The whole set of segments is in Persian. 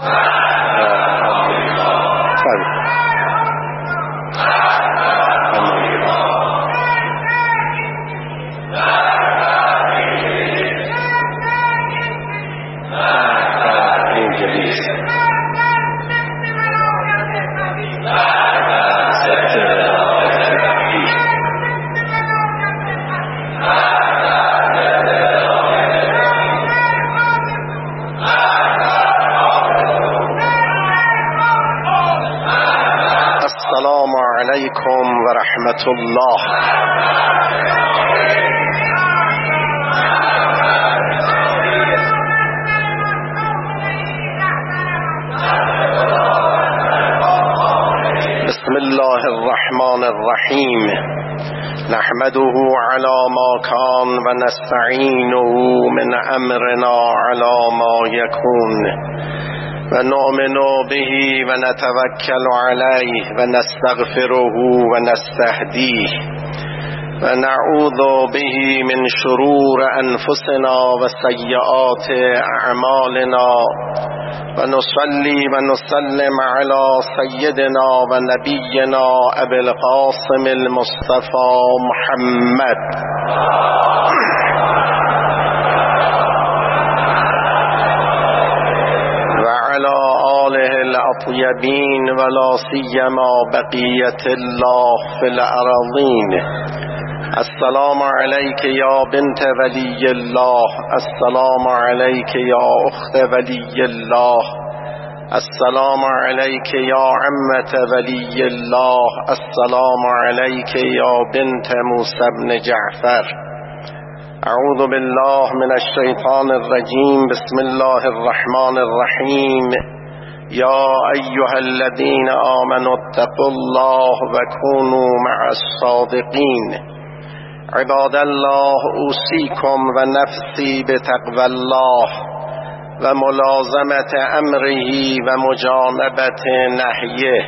Wow. الله. بسم الله الرحمن الرحيم. نحمده على ما كان ونستعينه من أمرنا على ما يكون. ونؤمن به ونتوكل عليه ونستغفره ونستهديه ونعوذ به من شرور أنفسنا وسيئات أعمالنا ونصلي ونسلم على سيدنا ونبينا أبي القاسم المصطفى محمد. الأطيبين ولا سيما بقية الله في الأراضين. السلام عليك يا بنت ولي الله. السلام عليك يا أخت ولي الله. السلام عليك يا عمة ولي الله. السلام عليك يا بنت موسى بن جعفر. أعوذ بالله من الشيطان الرجيم. بسم الله الرحمن الرحيم. يا أيها الذين آمنوا اتقوا الله وكونوا مع الصادقين. عباد الله أوصيكم ونفسي بتقوى الله وملازمة أمره ومجانبة نهيه.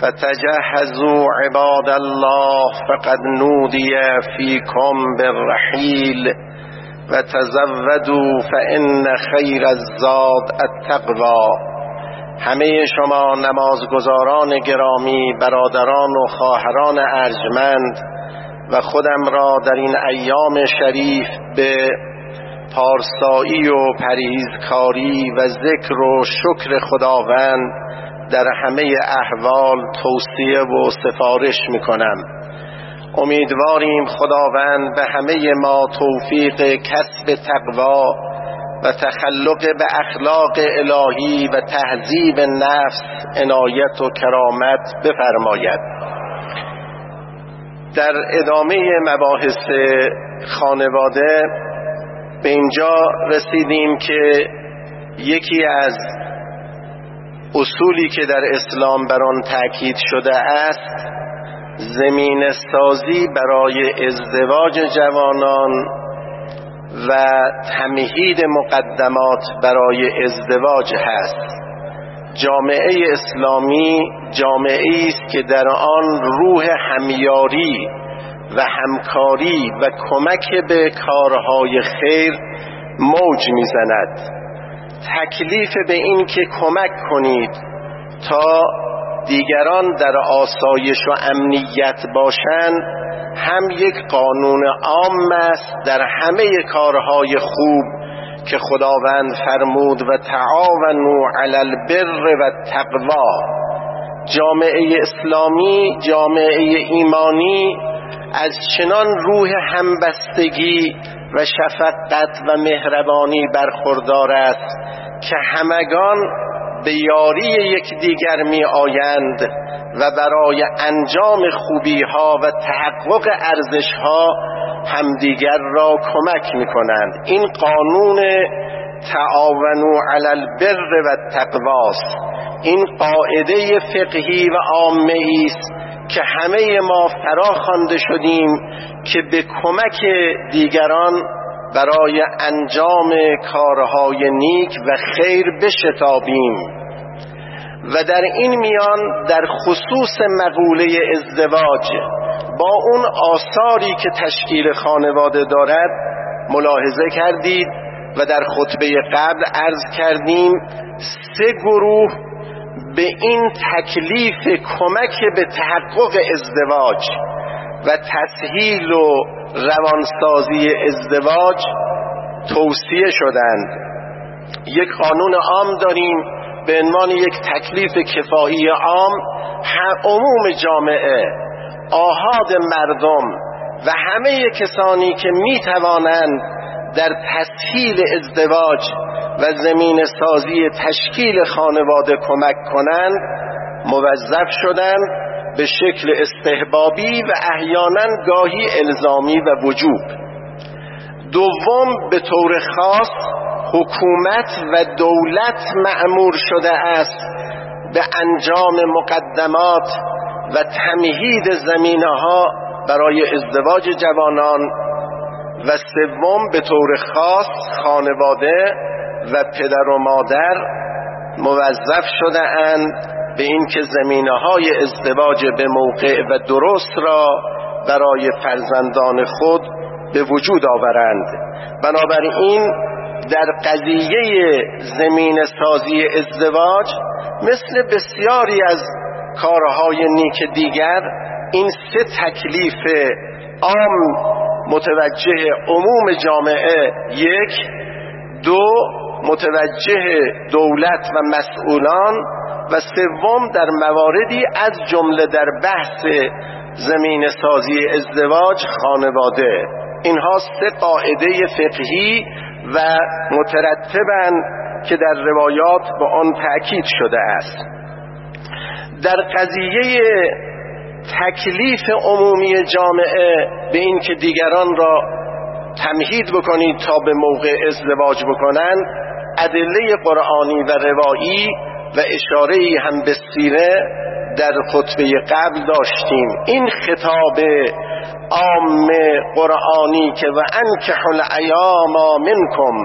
فتجهزوا عباد الله فقد نودي فيكم بالرحيل. وتزودوا فإن خير الزاد التقوى. همه شما نمازگزاران گرامی برادران و خواهران ارجمند و خودم را در این ایام شریف به پارسایی و پریزکاری و ذکر و شکر خداوند در همه احوال توصیه و سفارش می کنم امیدواریم خداوند به همه ما توفیق کسب تقوا و تخلق به اخلاق الهی و تهذیب نفس عنایت و کرامت بفرماید. در ادامه مباحث خانواده به اینجا رسیدیم که یکی از اصولی که در اسلام بر آن تاکید شده است زمین سازی برای ازدواج جوانان و تمهید مقدمات برای ازدواج هست. جامعه اسلامی جامعه است که در آن روح همیاری و همکاری و کمک به کارهای خیر موج می‌زند. تکلیف به این که کمک کنید تا دیگران در آسایش و امنیت باشند هم یک قانون عام است در همه کارهای خوب که خداوند فرمود و تعاونوا علی البر و تقوا جامعه اسلامی جامعه ایمانی از چنان روح همبستگی و شفقت و مهربانی برخوردار است که همگان به یاری یکدیگر می آیند و برای انجام خوبی ها و تحقق ارزش ها همدیگر را کمک می کنند این قانون تعاونو علی البر و تقواست این قاعده فقهی و عامه است که همه ما فرا خوانده شدیم که به کمک دیگران برای انجام کارهای نیک و خیر بشتابیم. و در این میان در خصوص مقوله ازدواج با اون آثاری که تشکیل خانواده دارد ملاحظه کردید و در خطبه قبل عرض کردیم سه گروه به این تکلیف کمک به تحقق ازدواج و تسهیل و روانسازی ازدواج توصیه شدند. یک قانون عام داریم به عنوان یک تکلیف کفایی عام عموم جامعه آهاد مردم و همه کسانی که می توانند در تسهیل ازدواج و زمین سازی تشکیل خانواده کمک کنند موظف شدند به شکل استحبابی و احیانا گاهی الزامی و وجوب. دوم به طور خاص حکومت و دولت معمور شده است به انجام مقدمات و تمهید زمینه ها برای ازدواج جوانان و سوم به طور خاص خانواده و پدر و مادر موظف شده اند به اینکه زمینه های ازدواج به موقع و درست را برای فرزندان خود به وجود آورند. بنابراین در قضیه زمین سازی ازدواج مثل بسیاری از کارهای نیک دیگر این سه تکلیف عام متوجه عموم جامعه یک دو متوجه دولت و مسئولان و سوم در مواردی از جمله در بحث زمین سازی ازدواج خانواده. اینها سه قاعده فقهی و مترتبن که در روایات به آن تأکید شده است. در قضیه تکلیف عمومی جامعه به این که دیگران را تمهید بکنید تا به موقع ازدواج بکنند ادله قرآنی و روایی و اشاره هم به سیره در خطبه قبل داشتیم. این خطاب عام قرآنی که و انکح الایام منکم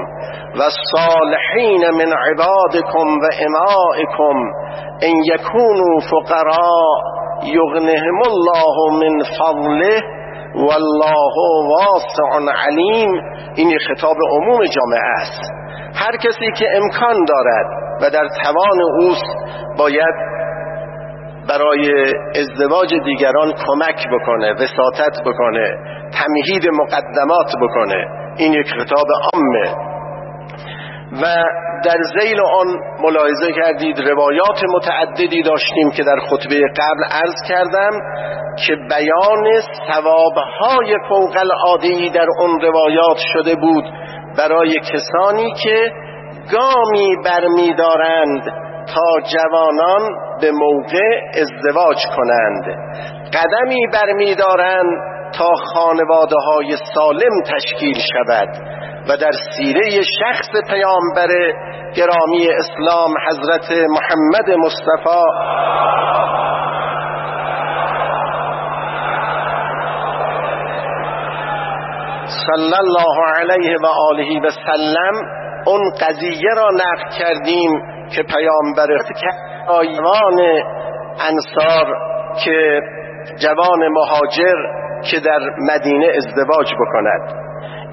و صالحین من عبادکم و امائکم ان یکونوا فقراء یغنهم الله من فضله والله واسع علیم این خطاب عموم جامعه است. هر کسی که امکان دارد و در توان اوست باید برای ازدواج دیگران کمک بکنه وساطت بکنه تمهید مقدمات بکنه. این یک خطاب عامه. و در زیل آن ملاحظه کردید روایات متعددی داشتیم که در خطبه قبل عرض کردم که بیان ثوابهای فوق العاده در اون روایات شده بود برای کسانی که گامی برمیدارند تا جوانان به موقع ازدواج کنند. قدمی برمیدارند تا خانواده های سالم تشکیل شود و در سیره شخص پیامبر گرامی اسلام حضرت محمد مصطفی صلی الله علیه و آله و سلم اون قضیه را نقل کردیم که پیامبر آیوان انصار که جوان مهاجر که در مدینه ازدواج بکند.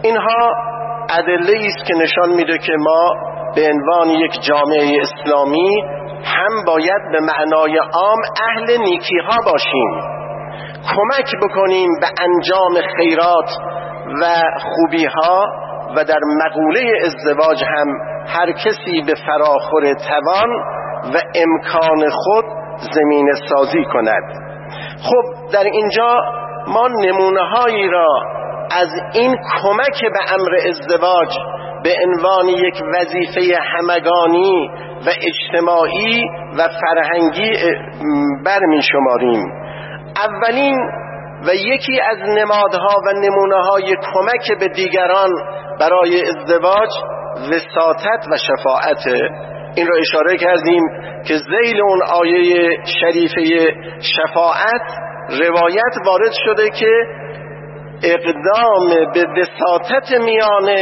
اینها ادله است که نشان میده که ما به عنوان یک جامعه اسلامی هم باید به معنای عام اهل نیکی ها باشیم. کمک بکنیم به انجام خیرات و خوبی ها و در مقوله ازدواج هم هر کسی به فراخور توان و امکان خود زمین سازی کند. خب در اینجا ما نمونه هایی را از این کمک به امر ازدواج به عنوان یک وظیفه همگانی و اجتماعی و فرهنگی برمی شماریم اولین و یکی از نمادها و نمونه های کمک به دیگران برای ازدواج وساطت و شفاعت. این را اشاره کردیم که زیل اون آیه شریفه شفاعت روایت وارد شده که اقدام به وساطت میان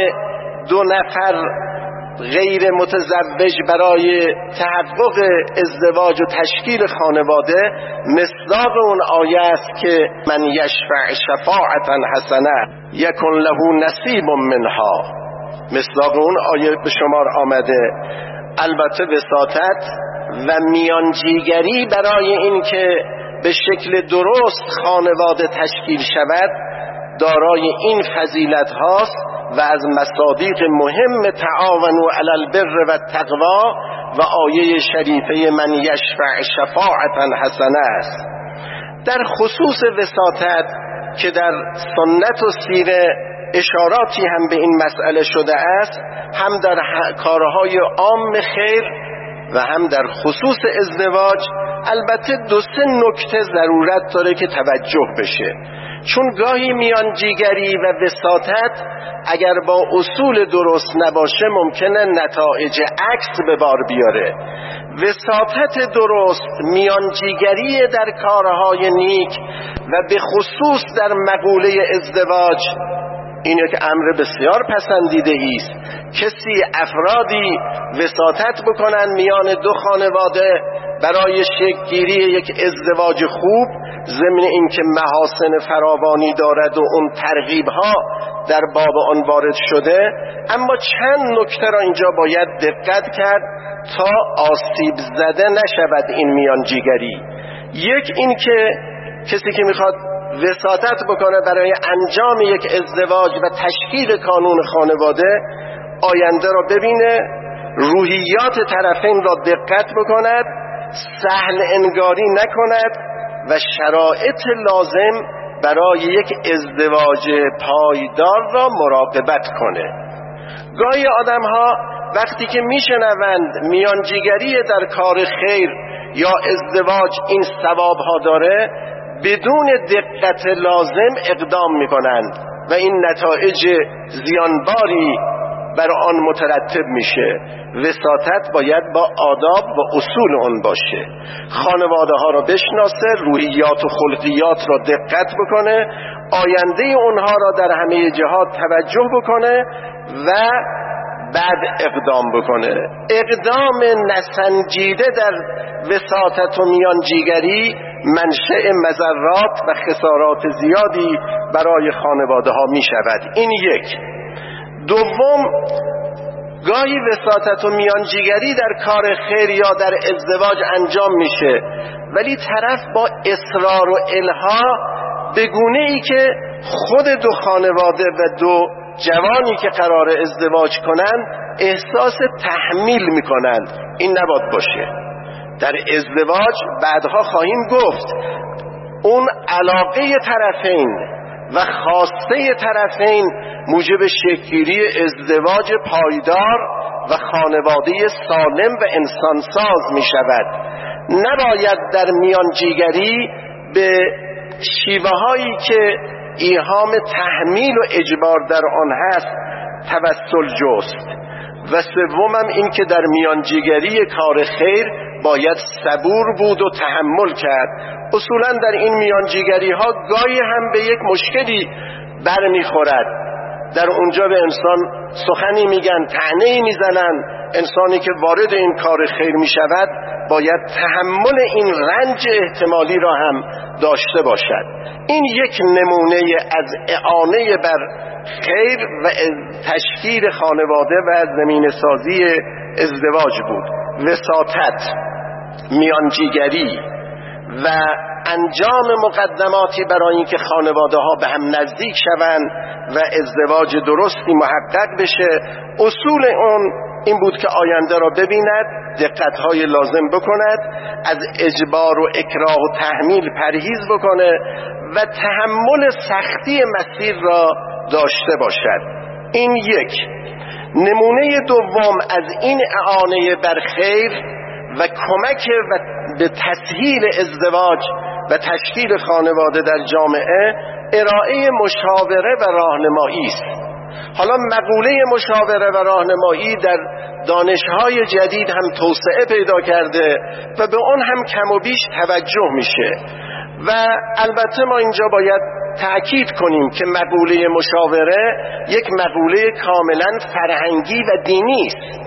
دو نفر غیر متزوج برای تحقق ازدواج و تشکیل خانواده مصداق اون آیه است که من یشفع شفاعتا حسنه یکن له نصیب منها. مصداق اون آیه به شمار آمده. البته وساطت و میانجیگری برای اینکه به شکل درست خانواده تشکیل شود دارای این فضیلت هاست و از مصادیق مهم تعاونوا علی البر و تقوا و آیه شریفه من یشفع شفاعتا حسنه است. در خصوص وساطت که در سنت و سیره اشاراتی هم به این مسئله شده است هم در کارهای عام خیر و هم در خصوص ازدواج. البته دو سه نکته ضرورت داره که توجه بشه. چون گاهی میانجیگری و وساطت اگر با اصول درست نباشه ممکنه نتایج عکس به بار بیاره. وساطت درست میانجیگری در کارهای نیک و به خصوص در مقوله ازدواج این یک امر بسیار پسندیده است. کسی افرادی وساطت بکنن میان دو خانواده برای شکلگیری یک ازدواج خوب ضمن اینکه محاسن فراوانی دارد و اون ترغیب ها در باب آن وارد شده. اما چند نکته را اینجا باید دقت کرد تا آسیب زده نشود این میانجیگری. یک اینکه کسی که می‌خواد وساطت بکنه برای انجام یک ازدواج و تشکیل کانون خانواده آینده را ببینه روحیات طرفین را دقت بکند سهل انگاری نکند و شرایط لازم برای یک ازدواج پایدار را مراقبت کنه. گاهی آدم ها وقتی که میشنوند میانجیگری در کار خیر یا ازدواج این ثواب ها داره بدون دقت لازم اقدام می‌کنند و این نتایج زیانباری بر آن مترتب میشه. وساطت باید با آداب و اصول آن باشه. خانواده ها را بشناسه روحیات و خلقیات را دقت بکنه آینده اونها را در همه جهات توجه بکنه و بعد اقدام بکنه. اقدام نسنجیده در وساطت و میانجیگری منشأ مذرات و خسارات زیادی برای خانواده ها می شود این یک. دوم گاهی وساطت و میانجیگری در کار خیر یا در ازدواج انجام میشه. ولی طرف با اصرار و الها به گونه ای که خود دو خانواده و دو جوانی که قرار ازدواج کنند احساس تحمیل می‌کنند این نباد باشه. در ازدواج بعدها خواهیم گفت اون علاقه طرفین و خواسته طرفین موجب شکلگیری ازدواج پایدار و خانواده سالم و انسانساز می شود نباید در میانجیگری به شیوه هایی که ایهام تحمیل و اجبار در آن هست توسل جست. و سومم این که در میانجیگری کار خیر باید صبور بود و تحمل کرد. اصولا در این میانجیگری ها گاهی هم به یک مشکلی برمیخورد. در اونجا به انسان سخنی میگن تعنی می‌زنن. انسانی که وارد این کار خیر می‌شود باید تحمل این رنج احتمالی را هم داشته باشد. این یک نمونه از اعانه بر خیر و تشکیل خانواده و زمین سازی ازدواج بود. وساطت میانجیگری و انجام مقدماتی برای اینکه خانواده ها به هم نزدیک شوند و ازدواج درستی محقق بشه. اصول اون این بود که آینده را ببیند دقتهای لازم بکند از اجبار و اکراه و تحمیل پرهیز بکنه و تحمل سختی مسیر را داشته باشد. این یک. نمونه دوم از این اعانه بر خیر و کمک و به تسهیل ازدواج و تشکیل خانواده در جامعه ارائه مشاوره و راهنمایی است. حالا مقوله مشاوره و راهنمایی در دانشهای جدید هم توسعه پیدا کرده و به آن هم کم و بیش توجه میشه. و البته ما اینجا باید تأکید کنیم که مقوله مشاوره یک مقوله کاملا فرهنگی و دینی است.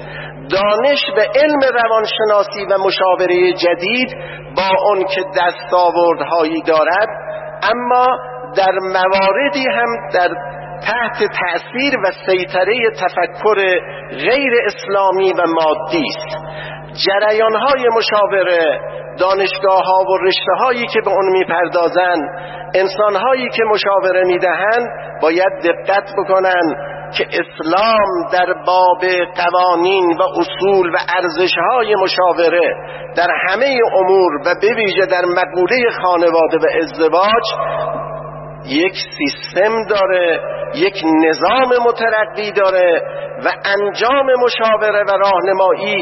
دانش و علم روانشناسی و مشاوره جدید با اون که دستاوردهایی دارد اما در مواردی هم در تحت تأثیر و سیطره تفکر غیر اسلامی و مادی است. جریان های مشاوره دانشگاه ها و رشته هایی که به اون می‌پردازن انسان هایی که مشاوره می‌دهند باید دقت بکنن که اسلام در باب قوانین و اصول و ارزش های مشاوره در همه امور و به در مقوله خانواده و ازدواج یک سیستم داره یک نظام مترقی داره و انجام مشاوره و راهنمایی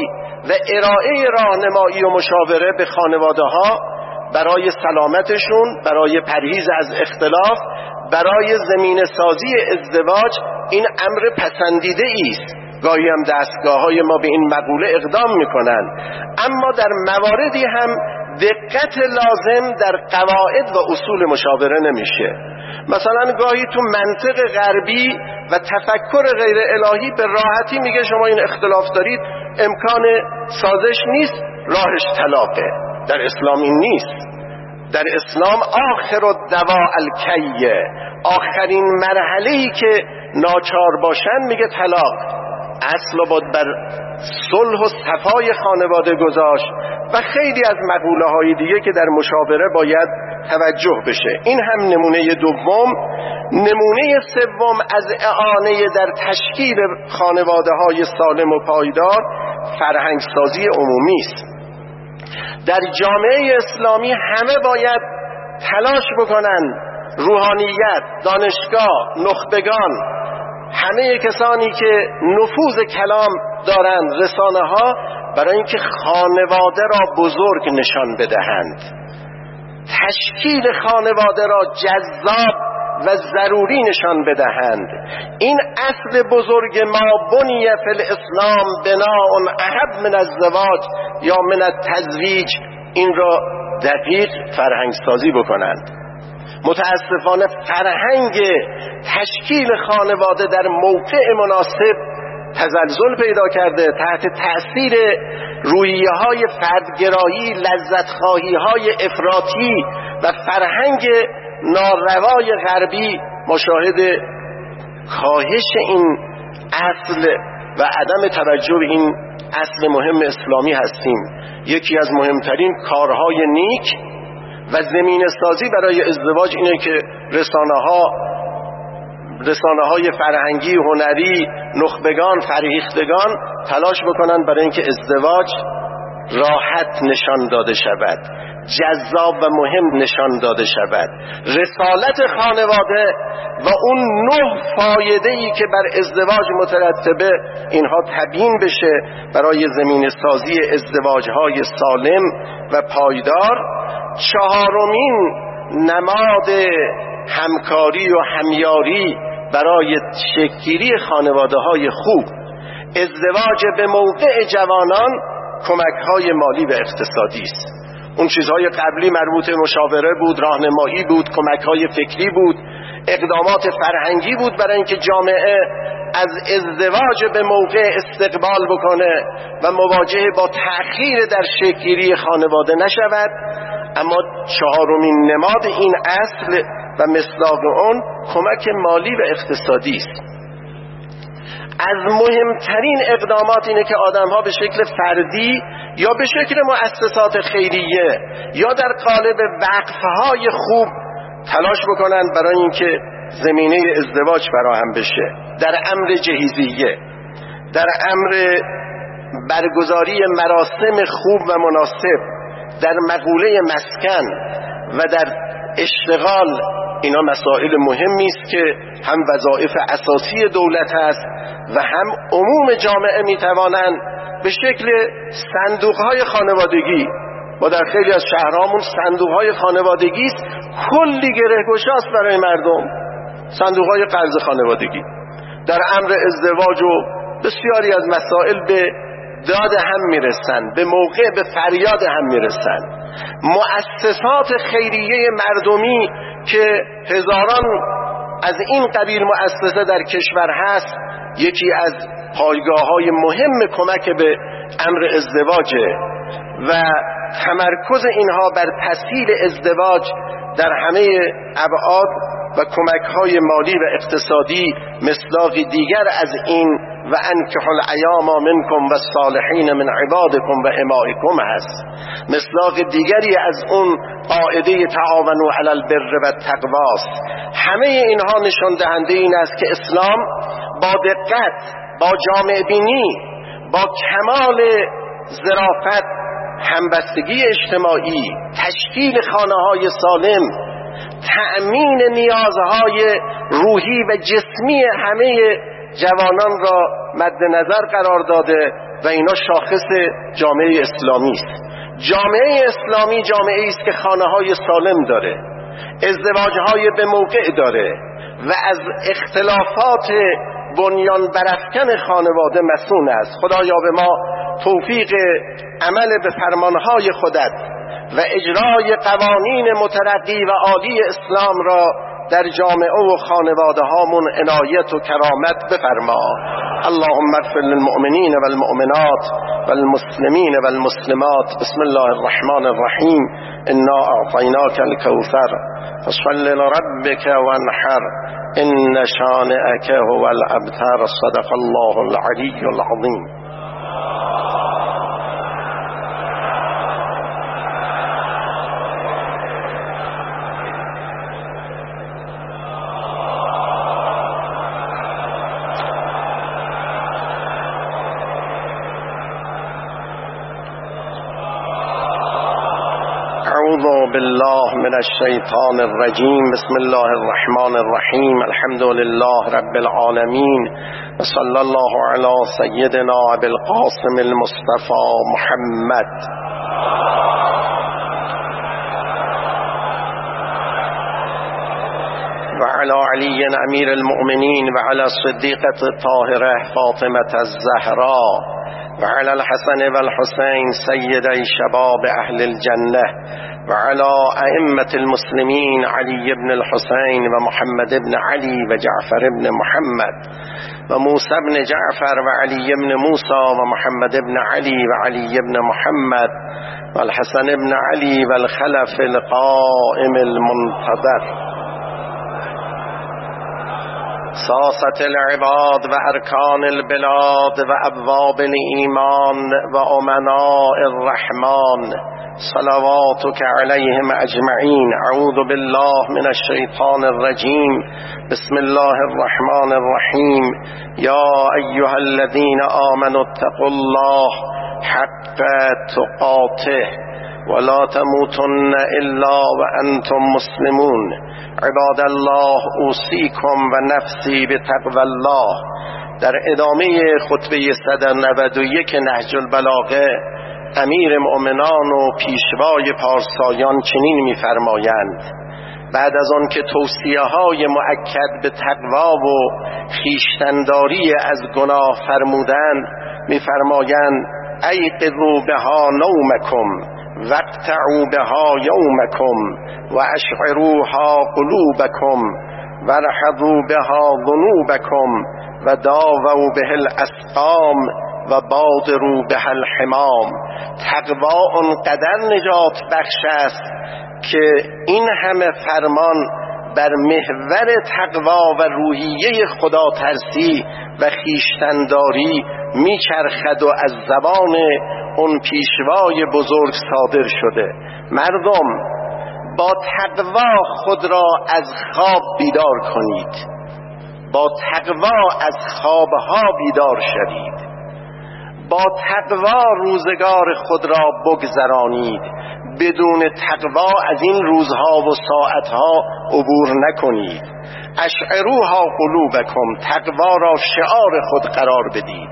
و ارائه راهنمایی و مشاوره به خانواده ها برای سلامتشون برای پرهیز از اختلاف برای زمین سازی ازدواج این امر پسندیده است. گاهی هم دستگاه های ما به این مقوله اقدام می‌کنن اما در مواردی هم دقت لازم در قواعد و اصول مشاوره نمیشه. مثلا گاهی تو منطق غربی و تفکر غیر الهی به راحتی میگه شما این اختلاف دارید امکان سازش نیست راهش طلاقه. در اسلام این نیست. در اسلام آخر و دوا الکیه. آخرین مرحله ای که ناچار باشن میگه طلاق. اصل بود بر صلح و صفای خانواده گذاشت و خیلی از مقوله های دیگه که در مشاوره باید توجه بشه. این هم نمونه دوم. نمونه سوم از اعانه در تشکیل خانواده های سالم و پایدار فرهنگسازی عمومی است. در جامعه اسلامی همه باید تلاش بکنن. روحانیت دانشگاه نخبگان همه کسانی که نفوذ کلام دارند رسانه ها برای اینکه خانواده را بزرگ نشان بدهند. تشکیل خانواده را جذاب و ضروری نشان بدهند. این اصل بزرگ ما بنی فی الاسلام بنا احب من الزواج یا من التزویج این را دقیق فرهنگ سازی بکنند. متاسفانه فرهنگ تشکیل خانواده در موقع مناسب تزلزل پیدا کرده تحت تأثیر رویه های فردگرایی لذتخواهی های افراطی و فرهنگ ناروای غربی مشاهد کاهش این اصل و عدم توجه به این اصل مهم اسلامی هستیم. یکی از مهمترین کارهای نیک و زمین سازی برای ازدواج اینه که رسانه ها رسانه های فرهنگی هنری نخبگان فرهیختگان تلاش بکنن برای اینکه ازدواج راحت نشان داده شود. جذاب و مهم نشان داده شود. رسالت خانواده و اون نه فایده ای که بر ازدواج مترتبه اینها تبیین بشه برای زمین سازی ازدواج های سالم و پایدار. چهارمین نماد همکاری و همیاری برای شکیری خانواده های خوب. ازدواج به موقع جوانان کمک های مالی و اقتصادی است. اون چیزهای قبلی مربوط مشاوره بود راهنمایی بود کمک های فکری بود اقدامات فرهنگی بود برای اینکه جامعه از ازدواج به موقع استقبال بکنه و مواجه با تأخیر در شکیری خانواده نشود. اما چهارمین نماد این اصل و مصداق اون کمک مالی و اقتصادی است. از مهمترین اقدامات اینه که آدم ها به شکل فردی یا به شکل مؤسسات خیریه یا در قالب وقفهای خوب تلاش بکنن برای اینکه زمینه ازدواج فراهم بشه. در امر جهیزیه در امر برگزاری مراسم خوب و مناسب در مقوله مسکن و در اشتغال اینا مسائل مهمی است که هم وظایف اساسی دولت است و هم عموم جامعه می‌توانند به شکل صندوق های خانوادگی ما در خیلی از شهرهامون صندوق های خانوادگی است کلی گره گشاست برای مردم. صندوق های قرض خانوادگی. در امر ازدواج و بسیاری از مسائل به داد هم می‌رسن به موقع به فریاد هم می‌رسن. مؤسسات خیریه مردمی که هزاران از این قبیل مؤسسه در کشور هست یکی از پایگاه های مهم کمک به امر ازدواجه و تمرکز اینها بر تسهیل ازدواج در همه ابعاد و کمک های مالی و اقتصادی مصداق دیگر از این و انکح الایام منکم و صالحین من عبادکم و امائکم هست. مصداق دیگری از اون قاعده تعاونوا علی البر و تقواست همه اینها نشان دهنده این است که اسلام با دقت با جامع بینی با کمال ظرافت همبستگی اجتماعی تشکیل خانه های سالم تأمین نیازهای روحی و جسمی همه جوانان را مد نظر قرار داده و اینا شاخص جامعه اسلامی است. جامعه اسلامی جامعه است که خانه های سالم داره ازدواج های به موقع داره و از اختلافات بنیان برافکن خانواده مسون است. خدایا به ما توفیق عمل به فرمانهای خودت و اجرای قوانین مترقی و عالی اسلام را در جامعه و خانواده هامون عنایت و کرامت بفرما. اللهم اغفر للمؤمنین والمؤمنات والمسلمین والمسلمات. بسم الله الرحمن الرحیم. انا اعطیناک الكوثر فصل لربك وانحر. ان شانئك هو الابتر. صدق الله العلی العظیم. بالله من الشيطان الرجيم. بسم الله الرحمن الرحيم. الحمد لله رب العالمين. وصلى الله على سيدنا أبي القاسم المصطفى محمد. وعلى علي أمير المؤمنين. وعلى الصديقة الطاهرة فاطمة الزهراء. وعلى الحسن والحسين سيدي شباب أهل الجنة. وعلى أئمة المسلمين علي بن الحسين ومحمد بن علي وجعفر بن محمد وموسى بن جعفر وعلي بن موسى ومحمد بن علي وعلي بن محمد والحسن بن علي والخلف القائم المنتظر. ساسة العباد وأركان البلاد وأبواب الإيمان وأمناء الرحمن. صلواتك عليهم أجمعين أعوذ بالله من الشيطان الرجيم بسم الله الرحمن الرحيم يا أيها الذين آمنوا اتقوا الله حق تقاته. ولا تموتن إلا وأنتم مسلمون. عباد الله اوصيكم و نفسی به تقوى الله. در ادامه خطبه 191 نهج البلاغه امیر مؤمنان و پیشوای پارسایان چنین میفرمایند. بعد از آن که توصیه های معکد به تقوا و خیشتنداری از گناه فرمودند میفرمایند ایقظوا بها نومکم. وقتعوا بها یومکم و اشعروها قلوبکم ورحضوا بها ذنوبکم و داووا به الاسقام و بادروا به الحمام. تقوا اونقدر نجات بخش است که این همه فرمان بر محور تقوا و روحیه خدا ترسی و خیشتنداری میچرخد و از زبان اون پیشوای بزرگ صادر شده. مردم با تقوا خود را از خواب بیدار کنید. با تقوا از خوابها بیدار شوید. با تقوا روزگار خود را بگذرانید. بدون تقوا از این روزها و ساعتها عبور نکنید. اشعروها قلوبکم تقوا را شعار خود قرار بدید.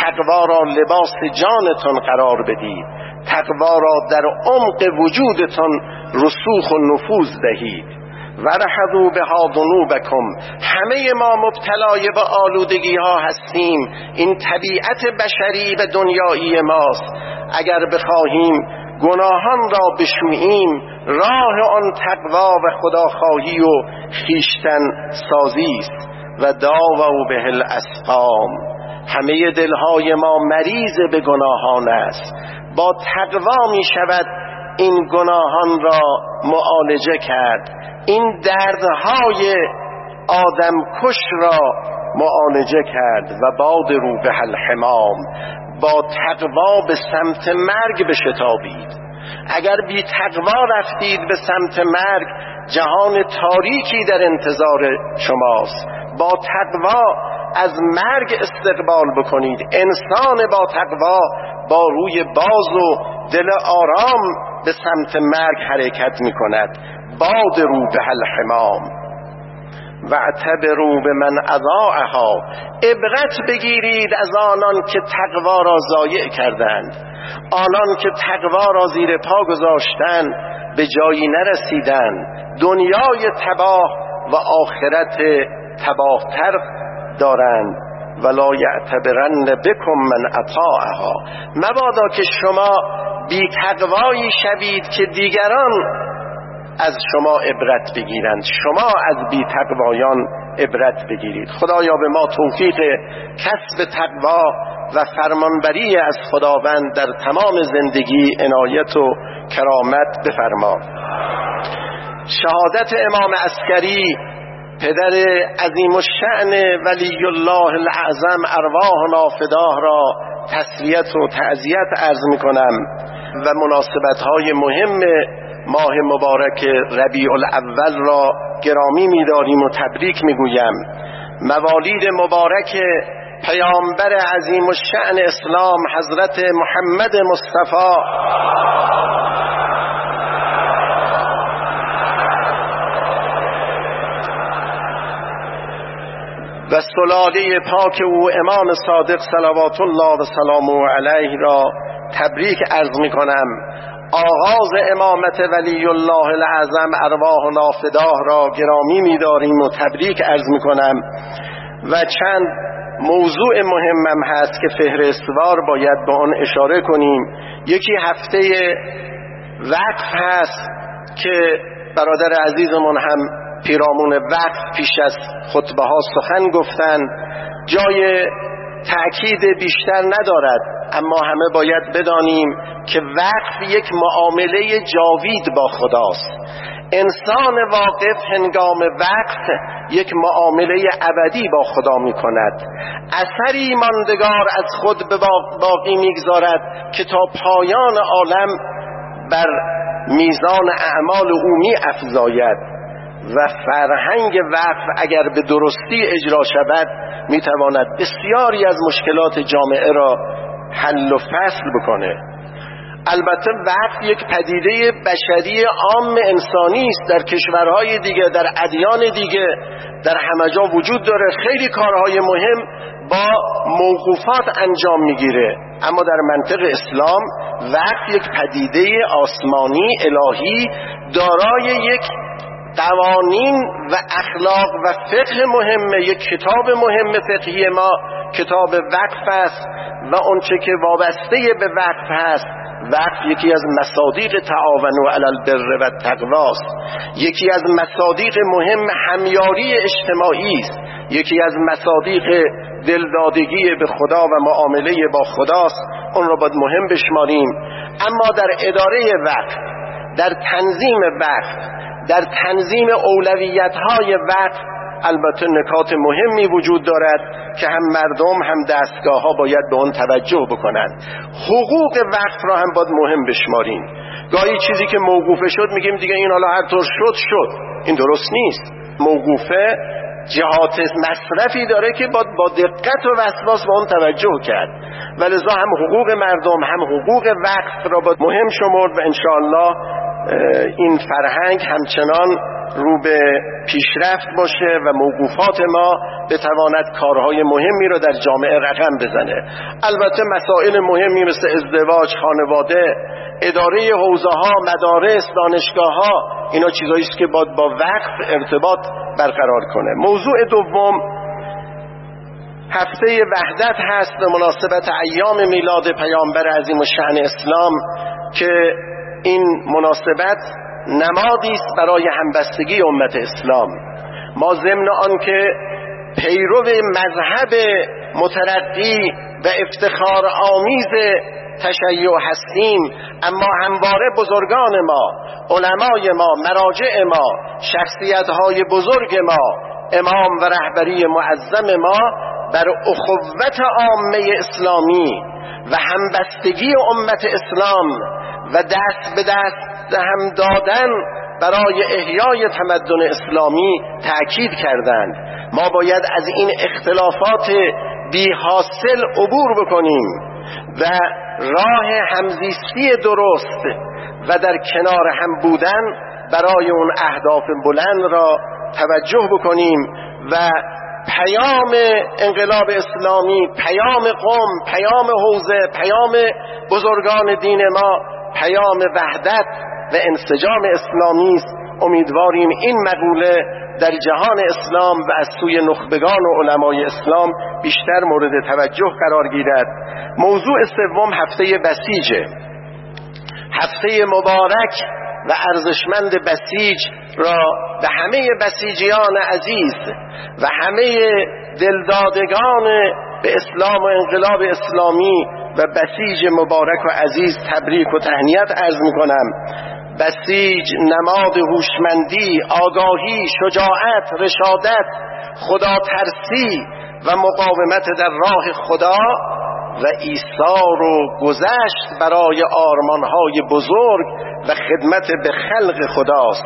تقوا را لباس جانتان قرار بدید. تقوا را در عمق وجودتان رسوخ و نفوذ دهید. ورحضوا بها ذنوبکم. همه ما مبتلای به آلودگی ها هستیم. این طبیعت بشری و دنیایی ماست. اگر بخواهیم گناهان را بشوییم راه آن تقوا و خداخواهی و خیشتن سازی است. و داو به الاسقام. همه دلهای ما مریض به گناهان است. با تقوا می شود این گناهان را معالجه کرد. این دردهای آدم کش را معالجه کرد و باد رو به الحمام با تقوا به سمت مرگ بشتابید. اگر بی تقوا رفتید به سمت مرگ جهان تاریکی در انتظار شماست. با تقوا از مرگ استقبال بکنید. انسان با تقوا با روی باز و دل آرام به سمت مرگ حرکت می کند باد رو به الحمام واعتبروا به من اضاعها. عبرت بگیرید از آنان که تقوا را ضایع کردند. آنان که تقوا را زیر پا گذاشتند به جایی نرسیدند. دنیای تباه و آخرت تباهتر دارند ولا یعتبرن بکم من اطاعها. مبادا که شما بی تقوایی شوید که دیگران از شما عبرت بگیرند. شما از بی تقوایان عبرت بگیرید. خدایا به ما توفیق کسب تقوا و فرمانبری از خداوند در تمام زندگی عنایت و کرامت بفرما. شهادت امام عسکری پدر عظیم الشعن ولی الله الاعظم ارواح نافداه را تسلیت و تعذیت عرض می کنم و مناسبت های مهم ماه مبارک ربیع الاول را گرامی می‌داریم و تبریک می‌گویم. موالید مبارک پیامبر عظیم الشعن اسلام حضرت محمد مصطفی. و سلاله پاک او امام صادق صلوات الله و سلامه علیه را تبریک عرض می کنم. آغاز امامت ولی الله العظم ارواح نافداه را گرامی می‌داریم و تبریک عرض می کنم. و چند موضوع مهمم هست که فهرستوار باید به آن اشاره کنیم. یکی هفته وقف هست که برادر عزیزمون هم پیرامون وقت پیش از خطبه ها سخن گفتن. جای تأکید بیشتر ندارد اما همه باید بدانیم که وقت یک معامله جاوید با خداست. انسان واقف هنگام وقت یک معامله ابدی با خدا می کند اثری ماندگار از خود به باقی می‌گذارد که تا پایان عالم بر میزان اعمال او می افزاید و فرهنگ وقف اگر به درستی اجرا شود می‌تواند بسیاری از مشکلات جامعه را حل و فصل بکنه. البته وقت یک پدیده بشری عام انسانی است. در کشورهای دیگه در ادیان دیگه در همه جا وجود داره. خیلی کارهای مهم با موقوفات انجام می‌گیره. اما در منطق اسلام وقت یک پدیده آسمانی الهی دارای یک قوانین و اخلاق و فقه مهمه یک کتاب مهم فقهی ما کتاب وقف است و اونچه که وابسته به وقف هست وقف یکی از مصادیق تعاون و علل البر و تقواست یکی از مصادیق مهم همیاری اجتماعی است. یکی از مصادیق دلدادگی به خدا و معامله با خداست اون رو باید مهم بشماریم. اما در اداره وقت در تنظیم وقت در تنظیم اولویت های وقت البته نکات مهمی وجود دارد که هم مردم هم دستگاه ها باید به آن توجه بکنند. حقوق وقت را هم باید مهم بشماریم. گاهی چیزی که موقوفه شد میگیم دیگه این حالا هر طور شد شد. این درست نیست. موقوفه جهات مصرفی داره که باید با دقت و وسواس به آن توجه کرد. ولذا هم حقوق مردم هم حقوق وقت را باید مهم شمرد و انشاءالله این فرهنگ همچنان رو به پیشرفت باشه و موقوفات ما بتواند کارهای مهمی را در جامعه رقم بزنه. البته مسائل مهمی مثل ازدواج خانواده اداره حوزه ها مدارس دانشگاه ها اینا چیزایی است که باید با وقت ارتباط برقرار کنه. موضوع دوم هفته وحدت هست به مناسبت ایام میلاد پیامبر عظیم و شهن اسلام که این مناسبت نمادی است برای همبستگی امت اسلام. ما ضمن آنکه پیرو مذهب مترقی و افتخار آمیز تشیع هستیم اما همواره بزرگان ما علمای ما مراجع ما شخصیت های بزرگ ما امام و رهبری معظم ما بر اخوت عامه اسلامی و همبستگی امت اسلام و دست به دست هم دادن برای احیای تمدن اسلامی تأکید کردند. ما باید از این اختلافات بی حاصل عبور بکنیم و راه همزیستی درست و در کنار هم بودن برای اون اهداف بلند را توجه بکنیم و پیام انقلاب اسلامی پیام قوم پیام حوزه پیام بزرگان دین ما پیام وحدت و انسجام اسلامی است امیدواریم این مقوله در جهان اسلام و از سوی نخبگان و علمای اسلام بیشتر مورد توجه قرار گیرد. موضوع سوم هفته بسیجه هفته مبارک و ارزشمند بسیج را به همه بسیجیان عزیز و همه دلدادگان به اسلام و انقلاب اسلامی و بسیج مبارک و عزیز تبریک و تهنیت عرض می کنم بسیج نماد هوشمندی آگاهی شجاعت رشادت خدا ترسی و مقاومت در راه خدا و ایثار و گذشت برای آرمانهای بزرگ و خدمت به خلق خداست.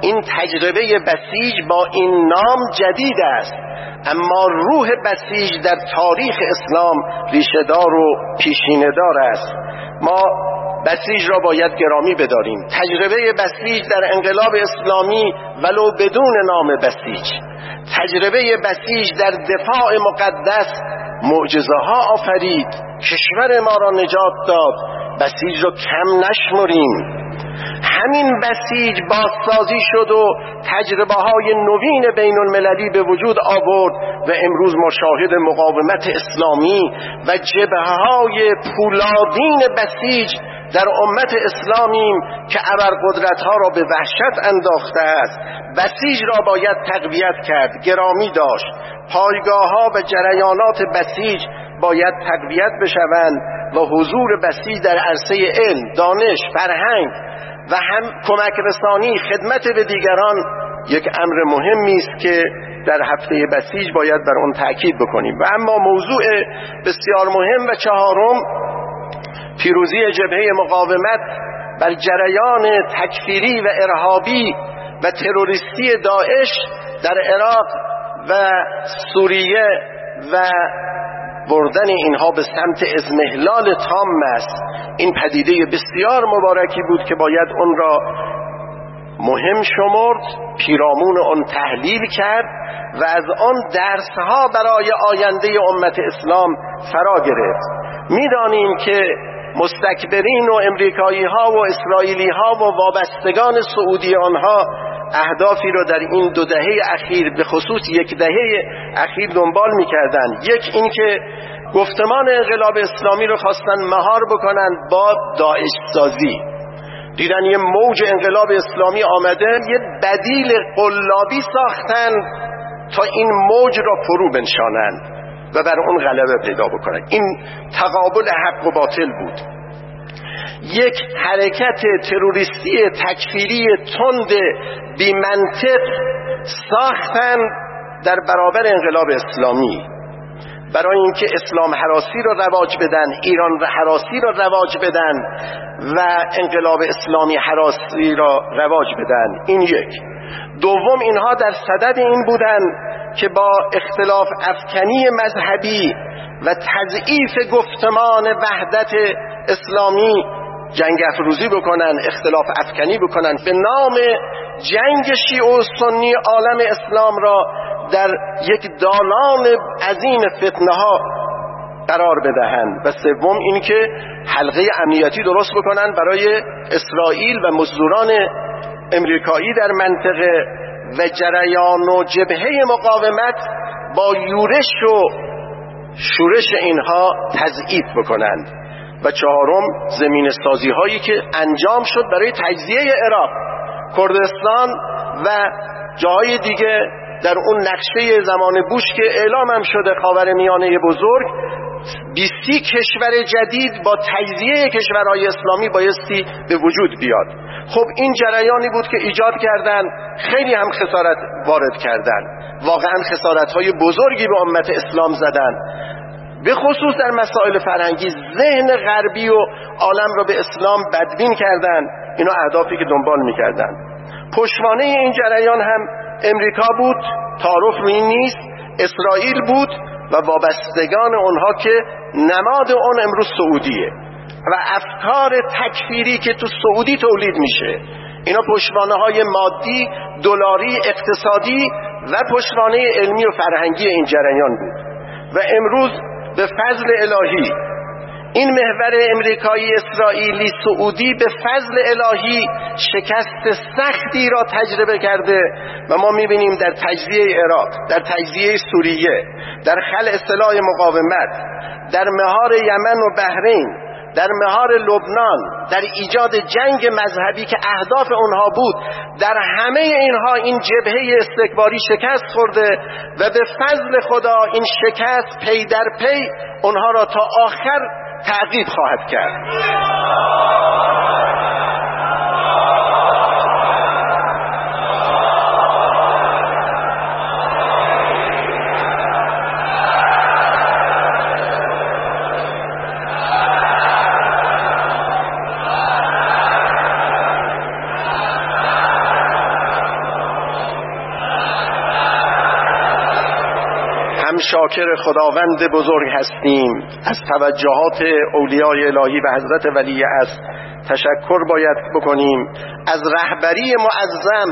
این تجربه بسیج با این نام جدید است. اما روح بسیج در تاریخ اسلام ریشهدار و پیشینهدار است. ما بسیج را باید گرامی بداریم. تجربه بسیج در انقلاب اسلامی ولو بدون نام بسیج. تجربه بسیج در دفاع مقدس معجزه ها آفرید. کشور ما را نجات داد. بسیج را کم نشمریم. همین بسیج بازسازی شد و تجربه های نوین بین المللی به وجود آورد و امروز مشاهد مقاومت اسلامی و جبه های پولادین بسیج در امت اسلامیم که قدرت ها را به وحشت انداخته است. بسیج را باید تقویت کرد گرامی داشت. پایگاه ها و جریانات بسیج باید تقویت بشوند و حضور بسیج در عرصه علم دانش فرهنگ و هم کمک رسانی خدمت به دیگران یک امر مهمی است که در هفته بسیج باید بر آن تاکید بکنیم. و اما موضوع بسیار مهم و چهارم پیروزی جبهه مقاومت بر جریان تکفیری و ارهابی و تروریستی داعش در عراق و سوریه و بردن اینها به سمت ازمهلال تام است. این پدیده بسیار مبارکی بود که باید اون را مهم شمرد پیرامون آن تحلیل کرد و از آن درسها برای آینده امت اسلام فرا گرفت. می‌دانیم که مستکبرین و امریکایی ها و اسرائیلی ها و وابستگان سعودی آنها اهدافی رو در این دو دهه اخیر به خصوص یک دهه اخیر دنبال می‌کردن یک اینکه گفتمان انقلاب اسلامی رو خواستن مهار بکنن با داعش سازی دیدن یه موج انقلاب اسلامی آمده یه بدیل قلابی ساختن تا این موج را فرو بنشانند و بر اون غلبه پیدا بکنن. این تقابل حق و باطل بود. یک حرکت تروریستی تکفیری تند بی منطق ساختن در برابر انقلاب اسلامی. برای اینکه اسلام حراسی را رواج بدن ایران حراسی را رواج بدن و انقلاب اسلامی حراسی را رواج بدن. این یک. دوم اینها در صدد این بودن که با اختلاف افکنی مذهبی و تضعیف گفتمان وحدت اسلامی جنگ افروزی بکنن اختلاف افکنی بکنن. به نام جنگ شیعه و سنی عالم اسلام را در یک دالان عظیم فتنه ها قرار بدهند. و سوم اینکه حلقه امنیتی درست بکنن برای اسرائیل و مزدوران امریکایی در منطقه و جریان و جبهه مقاومت با یورش و شورش اینها تضعیف بکنند. و چهارم زمین سازی هایی که انجام شد برای تجزیه عراق کردستان و جاهای دیگه در اون نقشه زمان بوش که اعلام هم شده خاور میانه بزرگ بیستی کشور جدید با تجزیه کشورهای اسلامی بایستی به وجود بیاد. خب این جریانی بود که ایجاد کردن خیلی هم خسارت وارد کردن. واقعا خسارت های بزرگی به امت اسلام زدن. به خصوص در مسائل فرهنگی ذهن غربی و عالم را به اسلام بدبین کردن اینا اهدافی که دنبال می‌کردن. پشوانه این جریان هم امریکا بود تعارف روی این نیست اسرائیل بود و وابستگان اونها که نماد اون امروز سعودیه و افکار تکفیری که تو سعودی تولید میشه. اینا پشوانه های مادی دلاری اقتصادی و پشوانه علمی و فرهنگی این جریان بود. و امروز به فضل الهی. این محور امریکایی اسرائیلی سعودی به فضل الهی شکست سختی را تجربه کرده و ما می‌بینیم در تجزیه عراق در تجزیه سوریه در خل اصلاح مقاومت در مهار یمن و بحرین در مهار لبنان در ایجاد جنگ مذهبی که اهداف اونها بود در همه اینها این جبهه استکباری شکست خورده و به فضل خدا این شکست پی در پی اونها را تا آخر تعقیب خواهد کرد. شاکر خداوند بزرگ هستیم. از توجهات اولیای الهی و حضرت ولی است تشکر باید بکنیم. از رهبری معظم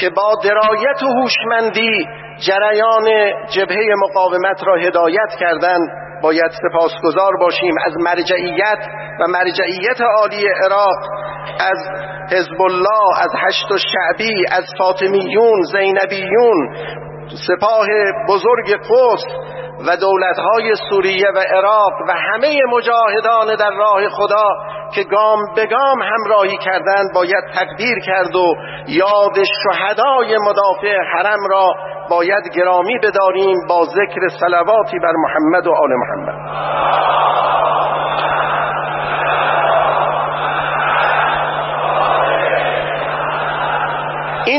که با درایت و هوشمندی جریان جبهه مقاومت را هدایت کردند باید سپاسگزار باشیم. از مرجعیت و مرجعیت عالی عراق از حزب الله از هشت و شعبی از فاطمیون زینبیون سپاه بزرگ قدس و دولتهای سوریه و عراق و همه مجاهدان در راه خدا که گام به گام همراهی کردند باید تقدیر کرد و یاد شهدای مدافع حرم را باید گرامی بداریم با ذکر صلواتی بر محمد و آل محمد.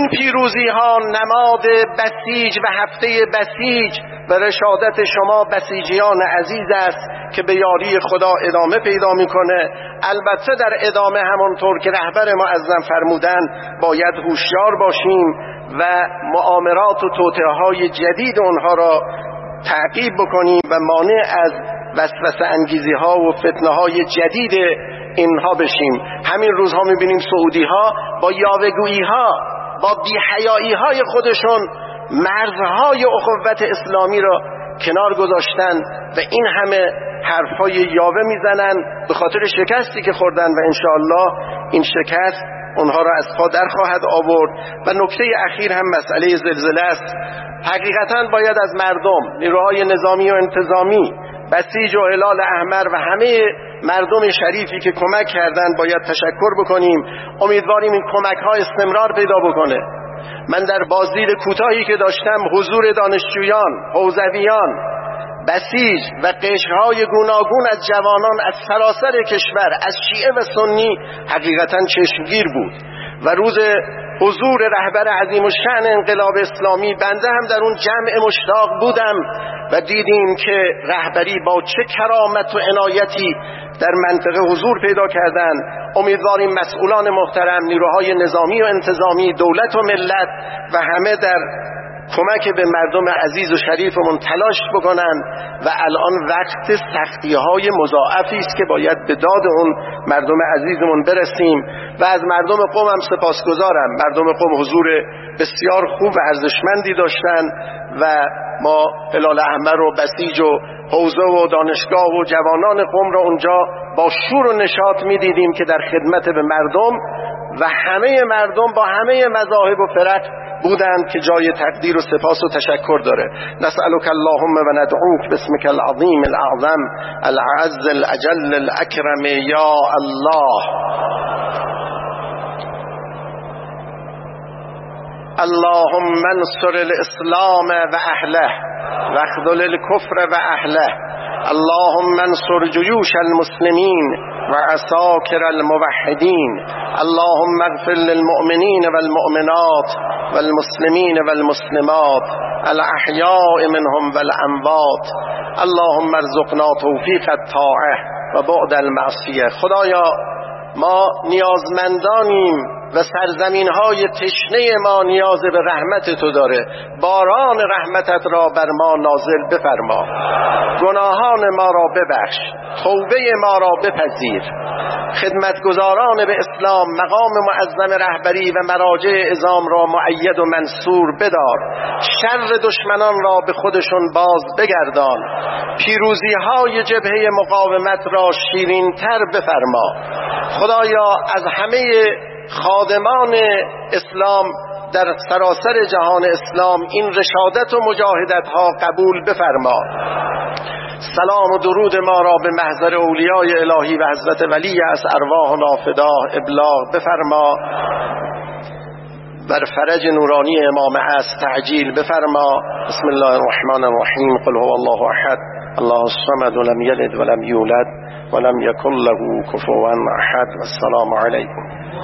این پیروزی ها نماد بسیج و هفته بسیج و رشادت شما بسیجیان عزیز است که به یاری خدا ادامه پیدا می‌کنه. البته در ادامه همانطور که رهبر معظم فرمودن باید هوشیار باشیم و معامرات و توطعه های جدید اونها را تعقیب بکنیم و مانع از وسوسه انگیزی ها و فتنه های جدید اینها بشیم. همین روزها می‌بینیم سعودی ها با یاوگویی ها با بیحیایی های خودشون مرزهای اخوت اسلامی را کنار گذاشتن و این همه حرفهای یاوه می‌زنن به خاطر شکستی که خوردن و انشاءالله این شکست اونها را از پا در خواهد آورد. و نکته اخیر هم مسئله زلزله است. حقیقتا باید از مردم نیروهای نظامی و انتظامی بسیج و هلال احمر و همه مردم شریفی که کمک کردن باید تشکر بکنیم امیدواریم این کمک ها استمرار پیدا بکنه. من در بازدید کوتاهی که داشتم حضور دانشجویان حوزویان بسیج و قشرهای گوناگون از جوانان از سراسر کشور از شیعه و سنی حقیقتا چشمگیر بود و روز حضور رهبر عظیم و شعن انقلاب اسلامی بنده هم در اون جمع مشتاق بودم و دیدیم که رهبری با چه کرامت و عنایتی در منطقه حضور پیدا کردن امیدواریم مسئولان محترم نیروهای نظامی و انتظامی دولت و ملت و همه در کمک به مردم عزیز و شریفمون تلاش بکنن و الان وقت سختی های مضاعفی است که باید به داد اون مردم عزیزمون برسیم و از مردم قوم هم سپاسگزارم. مردم قوم حضور بسیار خوب و ارزشمندی داشتن و ما هلال احمر و بسیج و حوزه و دانشگاه و جوانان قوم را اونجا با شور و نشاط می‌دیدیم که در خدمت به مردم و همه مردم با همه مذاهب و فرق بودند که جای تقدیر و سپاس و تشکر داره. نسألك اللهم و ندعوك باسمك العظیم الاعظم العز الاجل الاکرم یا الله. اللهم انصر الاسلام و اهله واخذل الكفر و اهله. اللهم انصر جيوش المسلمين وعساكر الموحدين اللهم اغفر للمؤمنين والمؤمنات. والمسلمين والمسلمات الأحياء منهم والأموات. اللهم ارزقنا توفیق الطاعه و بعد المعصیه خدایا ما نیازمندانیم و سرزمین های تشنه ما نیاز به رحمت تو داره. باران رحمتت را بر ما نازل بفرما. گناهان ما را ببخش. توبه ما را بپذیر. خدمتگزاران به اسلام مقام معظم رهبری و مراجع ازام را معید و منصور بدار. شر دشمنان را به خودشون باز بگردان. پیروزی های جبهه مقاومت را شیرین تر بفرما. خدایا از همه خادمان اسلام در سراسر جهان اسلام این رشادت و مجاهدت ها قبول بفرما. سلام و درود ما را به محضر اولیای الهی و حضرت ولی از ارواح و نافداه ابلاغ بفرما. بر فرج نورانی امام از تعجیل بفرما. بسم الله الرحمن الرحیم. قل هو الله احد. الله الصمد ولم یلد ولم یولد ولم یکن له کفوا احد. والسلام علیکم.